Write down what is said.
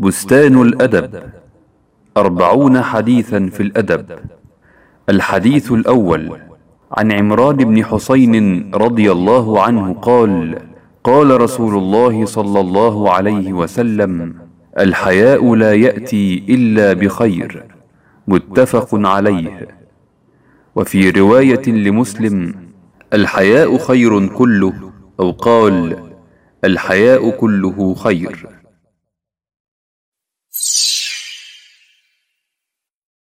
بستان الأدب. أربعون حديثا في الأدب. الحديث الأول. عن عمران بن حسين رضي الله عنه قال قال رسول الله صلى الله عليه وسلم الحياء لا يأتي إلا بخير. متفق عليه. وفي رواية لمسلم الحياء خير كله. أو قال الحياء كله خير.